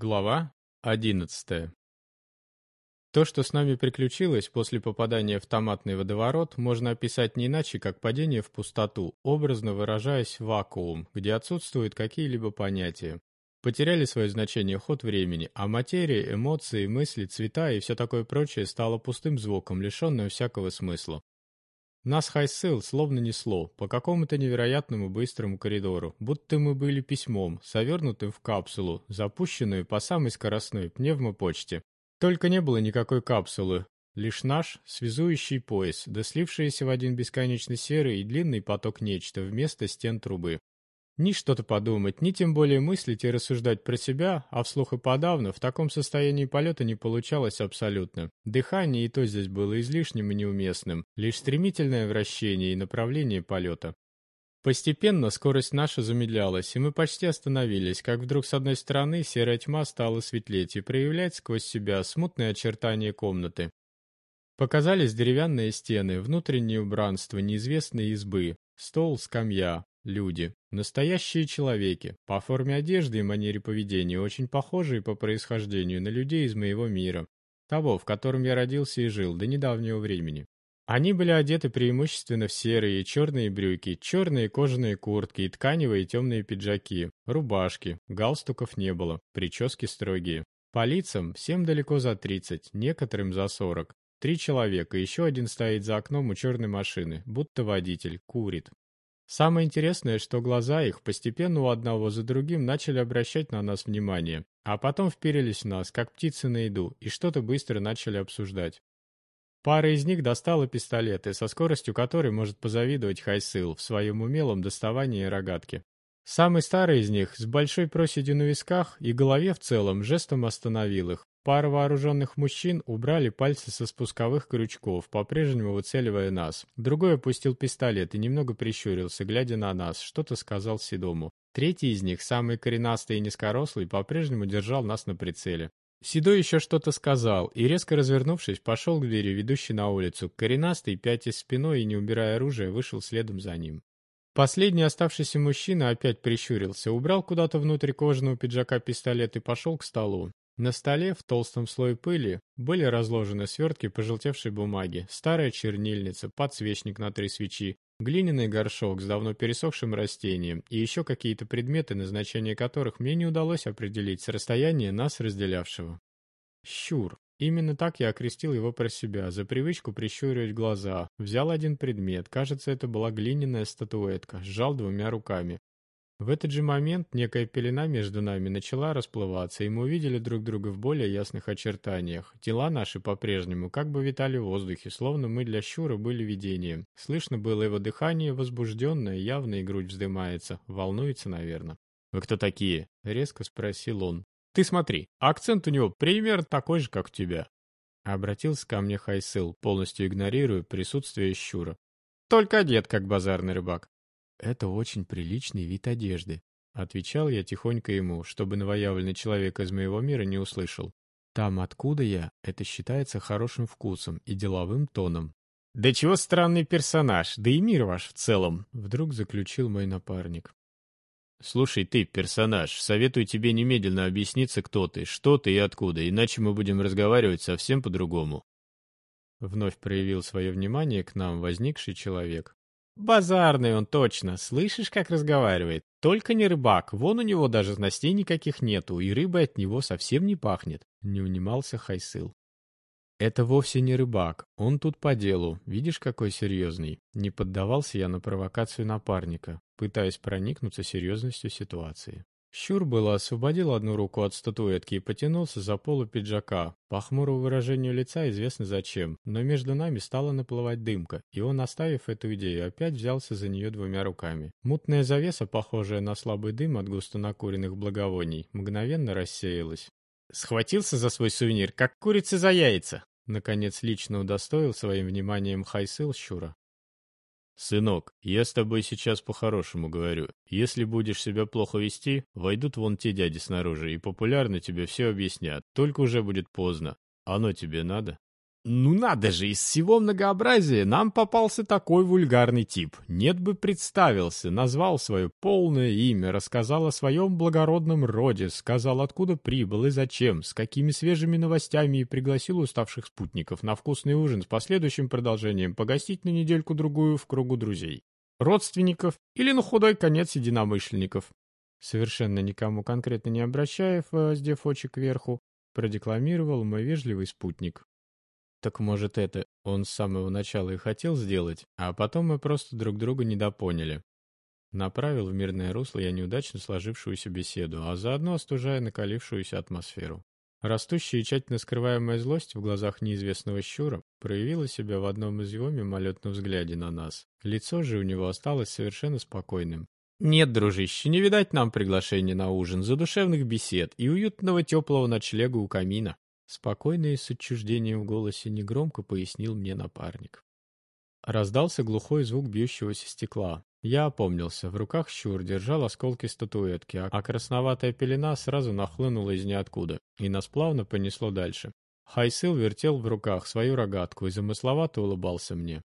Глава 11. То, что с нами приключилось после попадания в томатный водоворот, можно описать не иначе, как падение в пустоту, образно выражаясь вакуум, где отсутствуют какие-либо понятия. Потеряли свое значение ход времени, а материя, эмоции, мысли, цвета и все такое прочее стало пустым звуком, лишенным всякого смысла. Нас Хайсел словно несло по какому-то невероятному быстрому коридору, будто мы были письмом, завернутым в капсулу, запущенную по самой скоростной пневмопочте. Только не было никакой капсулы, лишь наш связующий пояс, да слившийся в один бесконечно серый и длинный поток нечто вместо стен трубы. Ни что-то подумать, ни тем более мыслить и рассуждать про себя, а вслух и подавно, в таком состоянии полета не получалось абсолютно. Дыхание и то здесь было излишним и неуместным, лишь стремительное вращение и направление полета. Постепенно скорость наша замедлялась, и мы почти остановились, как вдруг с одной стороны серая тьма стала светлеть и проявлять сквозь себя смутные очертания комнаты. Показались деревянные стены, внутреннее убранство неизвестные избы, стол, скамья, люди. Настоящие человеки, по форме одежды и манере поведения, очень похожие по происхождению на людей из моего мира, того, в котором я родился и жил до недавнего времени. Они были одеты преимущественно в серые и черные брюки, черные кожаные куртки и тканевые темные пиджаки, рубашки, галстуков не было, прически строгие. По лицам всем далеко за 30, некоторым за 40. Три человека, еще один стоит за окном у черной машины, будто водитель, курит. Самое интересное, что глаза их постепенно у одного за другим начали обращать на нас внимание, а потом вперились в нас, как птицы на еду, и что-то быстро начали обсуждать. Пара из них достала пистолеты, со скоростью которой может позавидовать Хайсыл в своем умелом доставании рогатки. Самый старый из них, с большой проседью на висках и голове в целом, жестом остановил их, Пара вооруженных мужчин убрали пальцы со спусковых крючков, по-прежнему выцеливая нас. Другой опустил пистолет и немного прищурился, глядя на нас, что-то сказал Седому. Третий из них, самый коренастый и низкорослый, по-прежнему держал нас на прицеле. Седой еще что-то сказал и, резко развернувшись, пошел к двери, ведущей на улицу. Коренастый, пятясь спиной и не убирая оружие, вышел следом за ним. Последний оставшийся мужчина опять прищурился, убрал куда-то внутрь кожаного пиджака пистолет и пошел к столу. На столе в толстом слое пыли были разложены свертки пожелтевшей бумаги, старая чернильница, подсвечник на три свечи, глиняный горшок с давно пересохшим растением и еще какие-то предметы, назначение которых мне не удалось определить с расстояния нас разделявшего. Щур. Именно так я окрестил его про себя, за привычку прищуривать глаза. Взял один предмет, кажется, это была глиняная статуэтка, сжал двумя руками. В этот же момент некая пелена между нами начала расплываться, и мы увидели друг друга в более ясных очертаниях. Тела наши по-прежнему как бы витали в воздухе, словно мы для Щура были видением. Слышно было его дыхание, возбужденное, явно и грудь вздымается, волнуется, наверное. «Вы кто такие?» — резко спросил он. «Ты смотри, акцент у него примерно такой же, как у тебя». Обратился ко мне Хайсыл, полностью игнорируя присутствие Щура. «Только одет, как базарный рыбак. «Это очень приличный вид одежды», — отвечал я тихонько ему, чтобы новоявленный человек из моего мира не услышал. «Там, откуда я, это считается хорошим вкусом и деловым тоном». «Да чего странный персонаж, да и мир ваш в целом», — вдруг заключил мой напарник. «Слушай ты, персонаж, советую тебе немедленно объясниться, кто ты, что ты и откуда, иначе мы будем разговаривать совсем по-другому». Вновь проявил свое внимание к нам возникший человек. Базарный он точно, слышишь, как разговаривает? Только не рыбак, вон у него даже снастей никаких нету, и рыбой от него совсем не пахнет. Не унимался Хайсыл. Это вовсе не рыбак, он тут по делу, видишь, какой серьезный. Не поддавался я на провокацию напарника, пытаясь проникнуться серьезностью ситуации. Щур было освободил одну руку от статуэтки и потянулся за полу пиджака. По хмурому выражению лица известно зачем, но между нами стала наплывать дымка, и он, оставив эту идею, опять взялся за нее двумя руками. Мутная завеса, похожая на слабый дым от густо накуренных благовоний, мгновенно рассеялась. «Схватился за свой сувенир, как курица за яйца!» Наконец лично удостоил своим вниманием Хайсыл Щура. «Сынок, я с тобой сейчас по-хорошему говорю. Если будешь себя плохо вести, войдут вон те дяди снаружи и популярно тебе все объяснят. Только уже будет поздно. Оно тебе надо?» Ну надо же, из всего многообразия нам попался такой вульгарный тип. Нет бы представился, назвал свое полное имя, рассказал о своем благородном роде, сказал, откуда прибыл и зачем, с какими свежими новостями и пригласил уставших спутников на вкусный ужин с последующим продолжением погостить на недельку-другую в кругу друзей, родственников или на худой конец единомышленников. Совершенно никому конкретно не обращая, воздев очи кверху, продекламировал мой вежливый спутник. Так может это он с самого начала и хотел сделать, а потом мы просто друг друга недопоняли. Направил в мирное русло я неудачно сложившуюся беседу, а заодно остужая накалившуюся атмосферу. Растущая и тщательно скрываемая злость в глазах неизвестного щура проявила себя в одном из его мимолетных взгляде на нас. Лицо же у него осталось совершенно спокойным. «Нет, дружище, не видать нам приглашения на ужин, задушевных бесед и уютного теплого ночлега у камина. Спокойно и с отчуждением в голосе негромко пояснил мне напарник. Раздался глухой звук бьющегося стекла. Я опомнился. В руках щур держал осколки статуэтки, а красноватая пелена сразу нахлынула из ниоткуда, и нас плавно понесло дальше. Хайсыл вертел в руках свою рогатку и замысловато улыбался мне.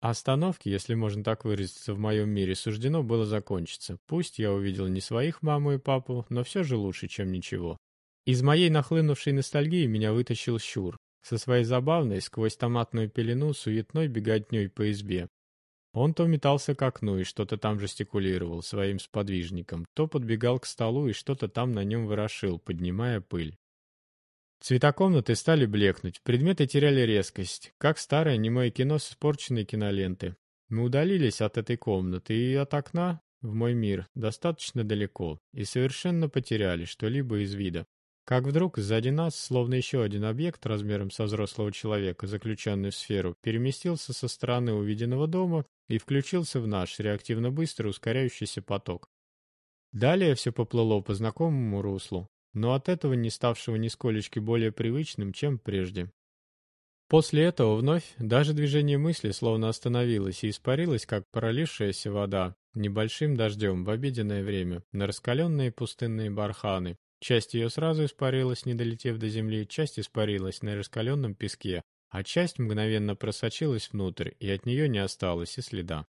Остановке, если можно так выразиться, в моем мире суждено было закончиться. Пусть я увидел не своих маму и папу, но все же лучше, чем ничего. Из моей нахлынувшей ностальгии меня вытащил Щур, со своей забавной, сквозь томатную пелену, суетной беготней по избе. Он то метался к окну и что-то там жестикулировал своим сподвижником, то подбегал к столу и что-то там на нем ворошил, поднимая пыль. Цвета комнаты стали блекнуть, предметы теряли резкость, как старое немое кино с испорченной киноленты. Мы удалились от этой комнаты и от окна в мой мир достаточно далеко и совершенно потеряли что-либо из вида. Как вдруг сзади нас, словно еще один объект размером со взрослого человека, заключенный в сферу, переместился со стороны увиденного дома и включился в наш реактивно быстро ускоряющийся поток. Далее все поплыло по знакомому руслу, но от этого не ставшего нисколечки более привычным, чем прежде. После этого вновь даже движение мысли словно остановилось и испарилось, как пролившаяся вода, небольшим дождем в обеденное время, на раскаленные пустынные барханы, Часть ее сразу испарилась, не долетев до земли, часть испарилась на раскаленном песке, а часть мгновенно просочилась внутрь, и от нее не осталось и следа.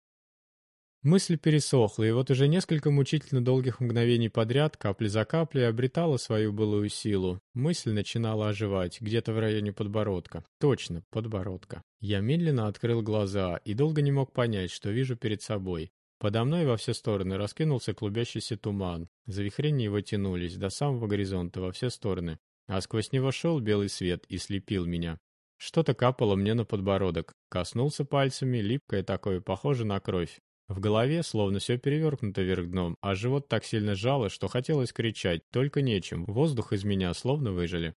Мысль пересохла, и вот уже несколько мучительно долгих мгновений подряд, капли за каплей, обретала свою былую силу. Мысль начинала оживать, где-то в районе подбородка. Точно, подбородка. Я медленно открыл глаза и долго не мог понять, что вижу перед собой. Подо мной во все стороны раскинулся клубящийся туман. Завихрения его тянулись до самого горизонта во все стороны, а сквозь него шел белый свет и слепил меня. Что-то капало мне на подбородок. Коснулся пальцами, липкое такое, похоже на кровь. В голове словно все перевернуто вверх дном, а живот так сильно жало, что хотелось кричать, только нечем. Воздух из меня словно выжили.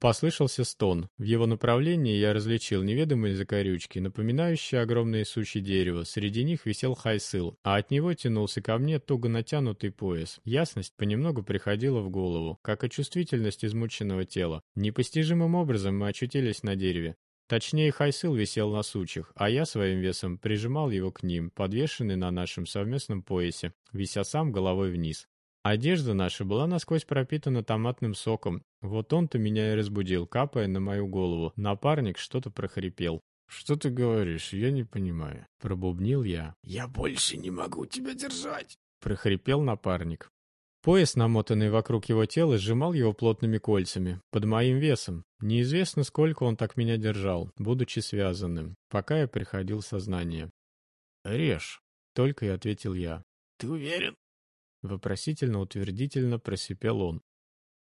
Послышался стон. В его направлении я различил неведомые закорючки, напоминающие огромные сучьи дерева. Среди них висел хайсыл, а от него тянулся ко мне туго натянутый пояс. Ясность понемногу приходила в голову, как и чувствительность измученного тела. Непостижимым образом мы очутились на дереве. Точнее, Хайсыл висел на сучьях, а я своим весом прижимал его к ним, подвешенный на нашем совместном поясе, вися сам головой вниз. Одежда наша была насквозь пропитана томатным соком. Вот он-то меня и разбудил, капая на мою голову. Напарник что-то прохрипел. «Что ты говоришь? Я не понимаю». Пробубнил я. «Я больше не могу тебя держать!» Прохрипел напарник. Пояс, намотанный вокруг его тела, сжимал его плотными кольцами, под моим весом. Неизвестно, сколько он так меня держал, будучи связанным, пока я приходил в сознание. «Режь», — только и ответил я. «Ты уверен?» Вопросительно-утвердительно просипел он.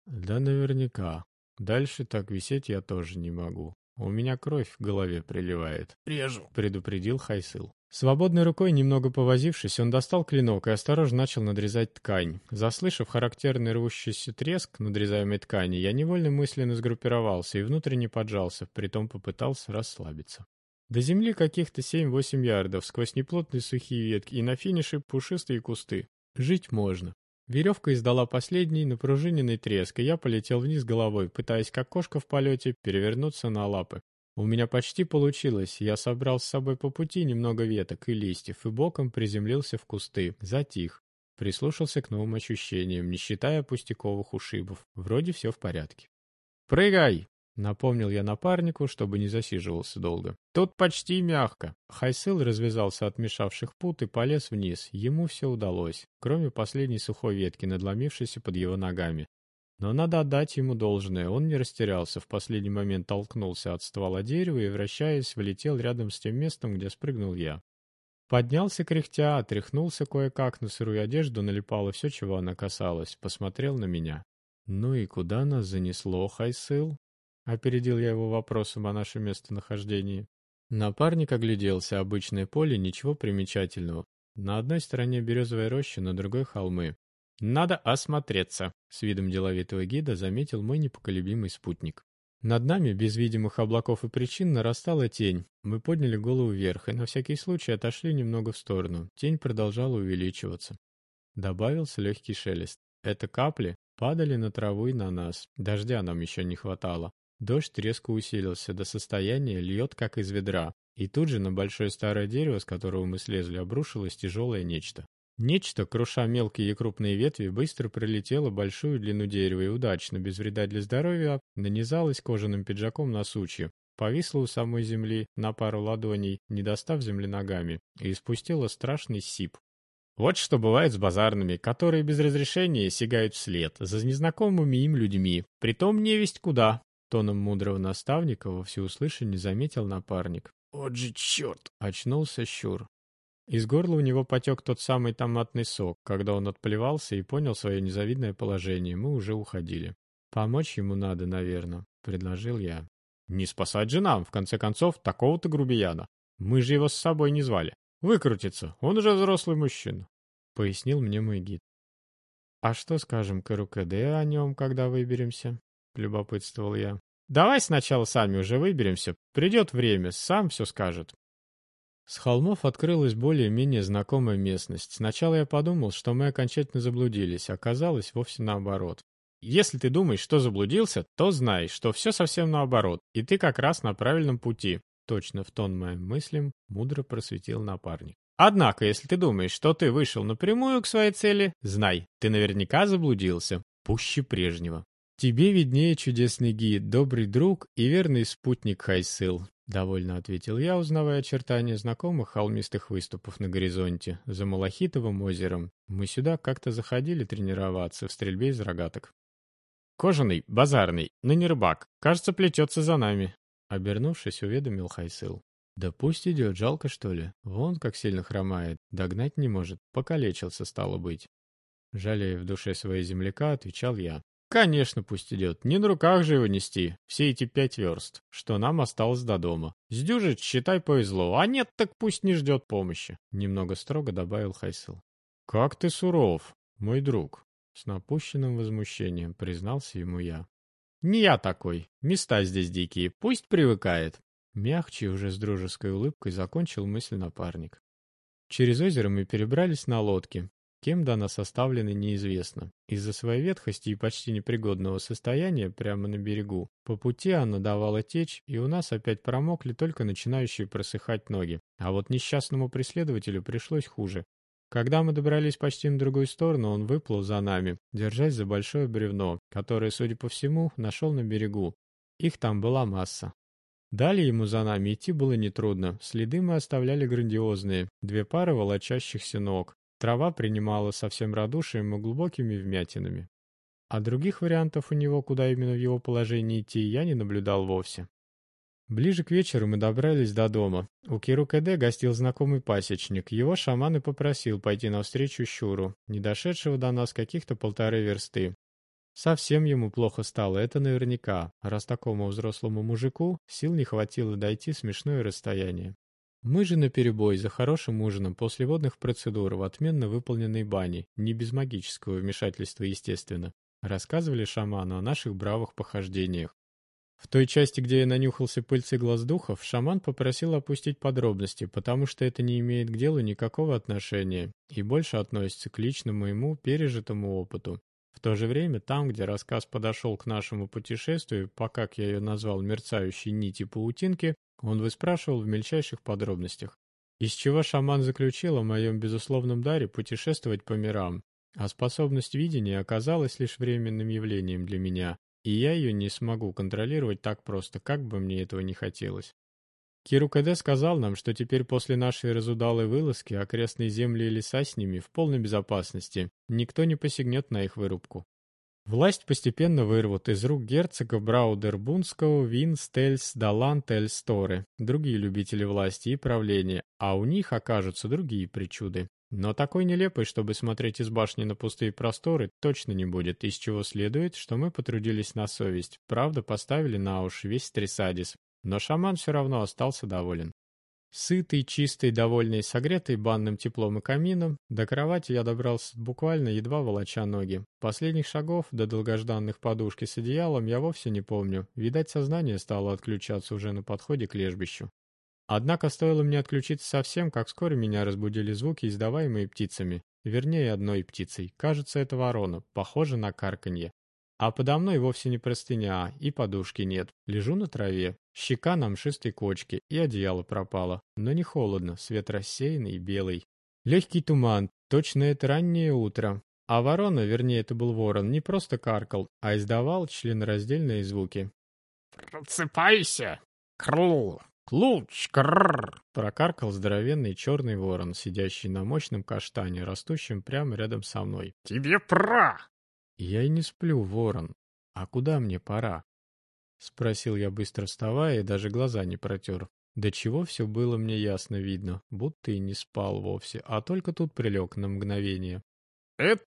Да наверняка. Дальше так висеть я тоже не могу. У меня кровь в голове приливает. Режу, предупредил Хайсыл. Свободной рукой, немного повозившись, он достал клинок и осторожно начал надрезать ткань. Заслышав характерный рвущийся треск надрезаемой ткани, я невольно мысленно сгруппировался и внутренне поджался, притом попытался расслабиться. До земли каких-то 7-8 ярдов, сквозь неплотные сухие ветки, и на финише пушистые кусты. Жить можно. Веревка издала последний напружиненный треск, и я полетел вниз головой, пытаясь, как кошка в полете, перевернуться на лапы. У меня почти получилось, я собрал с собой по пути немного веток и листьев и боком приземлился в кусты, затих. Прислушался к новым ощущениям, не считая пустяковых ушибов. Вроде все в порядке. «Прыгай!» Напомнил я напарнику, чтобы не засиживался долго. Тут почти мягко. Хайсыл развязался от мешавших пут и полез вниз. Ему все удалось, кроме последней сухой ветки, надломившейся под его ногами. Но надо отдать ему должное, он не растерялся, в последний момент толкнулся от ствола дерева и, вращаясь, влетел рядом с тем местом, где спрыгнул я. Поднялся кряхтя, отряхнулся кое-как, на сырую одежду налипало все, чего она касалась, посмотрел на меня. «Ну и куда нас занесло, Хайсыл?» Опередил я его вопросом о нашем местонахождении. Напарник огляделся, обычное поле, ничего примечательного. На одной стороне березовая роща, на другой холмы. «Надо осмотреться», — с видом деловитого гида заметил мой непоколебимый спутник. Над нами, без видимых облаков и причин, нарастала тень. Мы подняли голову вверх и на всякий случай отошли немного в сторону. Тень продолжала увеличиваться. Добавился легкий шелест. Это капли падали на траву и на нас. Дождя нам еще не хватало. Дождь резко усилился до состояния льет как из ведра, и тут же на большое старое дерево, с которого мы слезли, обрушилось тяжелое нечто. Нечто, круша мелкие и крупные ветви, быстро пролетело большую длину дерева и удачно, без вреда для здоровья, нанизалось кожаным пиджаком на сучье, повисло у самой земли на пару ладоней, не достав земли ногами, и испустило страшный сип. Вот что бывает с базарными, которые без разрешения сигают вслед за незнакомыми им людьми, притом невесть куда, Тоном мудрого наставника во всеуслышание заметил напарник. «Вот же черт!» — очнулся Щур. Из горла у него потек тот самый томатный сок. Когда он отплевался и понял свое незавидное положение, мы уже уходили. «Помочь ему надо, наверное», — предложил я. «Не спасать же нам, в конце концов, такого-то грубияна. Мы же его с собой не звали. Выкрутится, он уже взрослый мужчина», — пояснил мне мой гид. «А что скажем КРУКД о нем, когда выберемся?» Полюбопытствовал я. «Давай сначала сами уже выберемся. Придет время, сам все скажет». С холмов открылась более-менее знакомая местность. Сначала я подумал, что мы окончательно заблудились, оказалось вовсе наоборот. Если ты думаешь, что заблудился, то знай, что все совсем наоборот, и ты как раз на правильном пути. Точно в тон моим мыслям мудро просветил напарник. Однако, если ты думаешь, что ты вышел напрямую к своей цели, знай, ты наверняка заблудился, пуще прежнего. «Тебе виднее, чудесный гид, добрый друг и верный спутник Хайсыл», — довольно ответил я, узнавая очертания знакомых холмистых выступов на горизонте, за Малахитовым озером. Мы сюда как-то заходили тренироваться в стрельбе из рогаток. «Кожаный, базарный, но не рыбак, кажется, плетется за нами», — обернувшись, уведомил Хайсыл. «Да пусть идет, жалко что ли? Вон как сильно хромает, догнать не может, покалечился, стало быть». Жалея в душе своей земляка, отвечал я. Конечно, пусть идет. Не на руках же его нести, все эти пять верст, что нам осталось до дома. Сдюжить, считай, повезло, а нет, так пусть не ждет помощи. Немного строго добавил Хайсыл. Как ты суров, мой друг. С напущенным возмущением признался ему я. Не я такой, места здесь дикие, пусть привыкает. Мягче уже с дружеской улыбкой закончил мысль напарник. Через озеро мы перебрались на лодке, Кем дана составлена неизвестно. Из-за своей ветхости и почти непригодного состояния прямо на берегу, по пути она давала течь, и у нас опять промокли только начинающие просыхать ноги. А вот несчастному преследователю пришлось хуже. Когда мы добрались почти на другую сторону, он выплыл за нами, держась за большое бревно, которое, судя по всему, нашел на берегу. Их там была масса. Далее ему за нами идти было нетрудно. Следы мы оставляли грандиозные. Две пары волочащихся ног. Трава принимала со всем радушием и глубокими вмятинами. А других вариантов у него, куда именно в его положении идти, я не наблюдал вовсе. Ближе к вечеру мы добрались до дома. У Киру Кэдэ гостил знакомый пасечник. Его шаман и попросил пойти навстречу Щуру, не дошедшего до нас каких-то полторы версты. Совсем ему плохо стало, это наверняка, раз такому взрослому мужику сил не хватило дойти смешное расстояние. Мы же наперебой за хорошим ужином после водных процедур в отменно выполненной бане, не без магического вмешательства, естественно, рассказывали шаману о наших бравых похождениях. В той части, где я нанюхался пыльцы глаз духов, шаман попросил опустить подробности, потому что это не имеет к делу никакого отношения и больше относится к личному ему пережитому опыту. В то же время, там, где рассказ подошел к нашему путешествию, по, как я ее назвал, мерцающей нити паутинки, он выспрашивал в мельчайших подробностях. Из чего шаман заключил о моем безусловном даре путешествовать по мирам, а способность видения оказалась лишь временным явлением для меня, и я ее не смогу контролировать так просто, как бы мне этого не хотелось. Киру КД сказал нам, что теперь после нашей разудалой вылазки окрестные земли и леса с ними в полной безопасности, никто не посягнет на их вырубку. Власть постепенно вырвут из рук герцога Браудербунского Винс, Тельс, Далант, Эльсторы, другие любители власти и правления, а у них окажутся другие причуды. Но такой нелепой, чтобы смотреть из башни на пустые просторы, точно не будет, из чего следует, что мы потрудились на совесть, правда поставили на уши весь Трисадис, но шаман все равно остался доволен. Сытый, чистый, довольный, согретый банным теплом и камином, до кровати я добрался буквально едва волоча ноги. Последних шагов до долгожданных подушки с одеялом я вовсе не помню. Видать, сознание стало отключаться уже на подходе к лежбищу. Однако стоило мне отключиться совсем, как вскоре меня разбудили звуки, издаваемые птицами. Вернее, одной птицей. Кажется, это ворона, похоже на карканье. А подо мной вовсе не простыня, и подушки нет. Лежу на траве. Щека на мшистой кочке, и одеяло пропало. Но не холодно, свет рассеянный и белый. Легкий туман, точно это раннее утро. А ворона, вернее это был ворон, не просто каркал, а издавал членораздельные звуки. «Просыпайся! Крл! Клуч! Крррр!» Прокаркал здоровенный черный ворон, сидящий на мощном каштане, растущем прямо рядом со мной. «Тебе пора!» «Я и не сплю, ворон. А куда мне пора?» Спросил я быстро вставая и даже глаза не протер. До чего все было мне ясно видно, будто и не спал вовсе, а только тут прилег на мгновение. «Это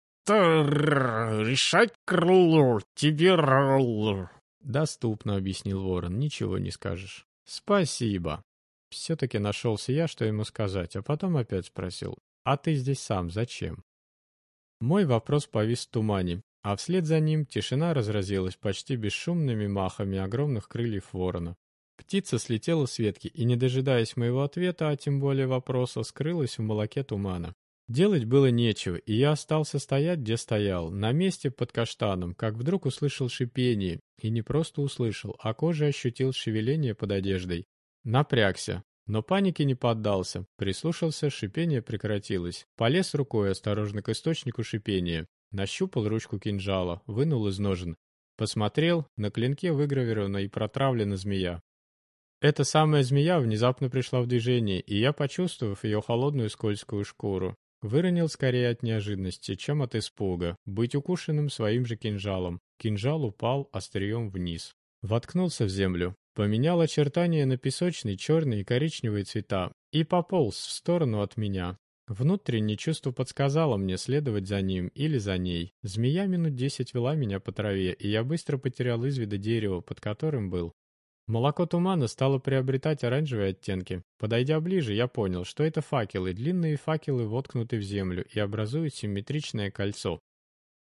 решать крыло, тебе ролл!» «Доступно», — объяснил ворон, — «ничего не скажешь». «Спасибо». Все-таки нашелся я, что ему сказать, а потом опять спросил, «А ты здесь сам зачем?» Мой вопрос повис в тумане, а вслед за ним тишина разразилась почти бесшумными махами огромных крыльев ворона. Птица слетела с ветки и, не дожидаясь моего ответа, а тем более вопроса, скрылась в молоке тумана. Делать было нечего, и я остался стоять, где стоял, на месте под каштаном, как вдруг услышал шипение, и не просто услышал, а кожей ощутил шевеление под одеждой. Напрягся, но панике не поддался, прислушался, шипение прекратилось. Полез рукой осторожно к источнику шипения, Нащупал ручку кинжала, вынул из ножен. Посмотрел, на клинке выгравирована и протравлена змея. Эта самая змея внезапно пришла в движение, и я, почувствовав ее холодную скользкую шкуру, выронил скорее от неожиданности, чем от испуга, быть укушенным своим же кинжалом. Кинжал упал острием вниз. Воткнулся в землю, поменял очертания на песочный, черный и коричневые цвета и пополз в сторону от меня, Внутреннее чувство подсказало мне следовать за ним или за ней. Змея минут десять вела меня по траве, и я быстро потерял из вида дерево, под которым был. Молоко тумана стало приобретать оранжевые оттенки. Подойдя ближе, я понял, что это факелы, длинные факелы воткнуты в землю и образуют симметричное кольцо.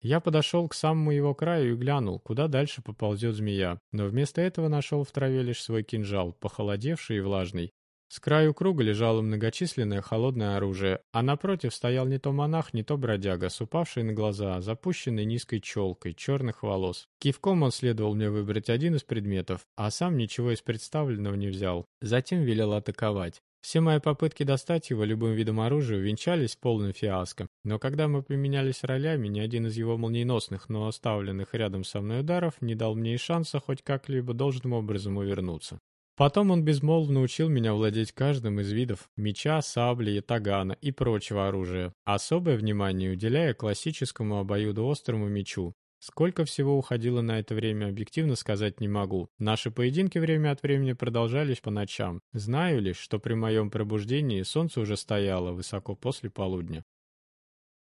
Я подошел к самому его краю и глянул, куда дальше поползет змея, но вместо этого нашел в траве лишь свой кинжал, похолодевший и влажный. С краю круга лежало многочисленное холодное оружие, а напротив стоял не то монах, не то бродяга, с упавшей на глаза, запущенной низкой челкой, черных волос. Кивком он следовал мне выбрать один из предметов, а сам ничего из представленного не взял. Затем велел атаковать. Все мои попытки достать его любым видом оружия венчались полным фиаско, но когда мы поменялись ролями, ни один из его молниеносных, но оставленных рядом со мной ударов не дал мне и шанса хоть как-либо должным образом увернуться. Потом он безмолвно учил меня владеть каждым из видов меча, сабли, тагана и прочего оружия, особое внимание уделяя классическому обоюдоострому мечу. Сколько всего уходило на это время, объективно сказать не могу. Наши поединки время от времени продолжались по ночам. Знаю лишь, что при моем пробуждении солнце уже стояло высоко после полудня.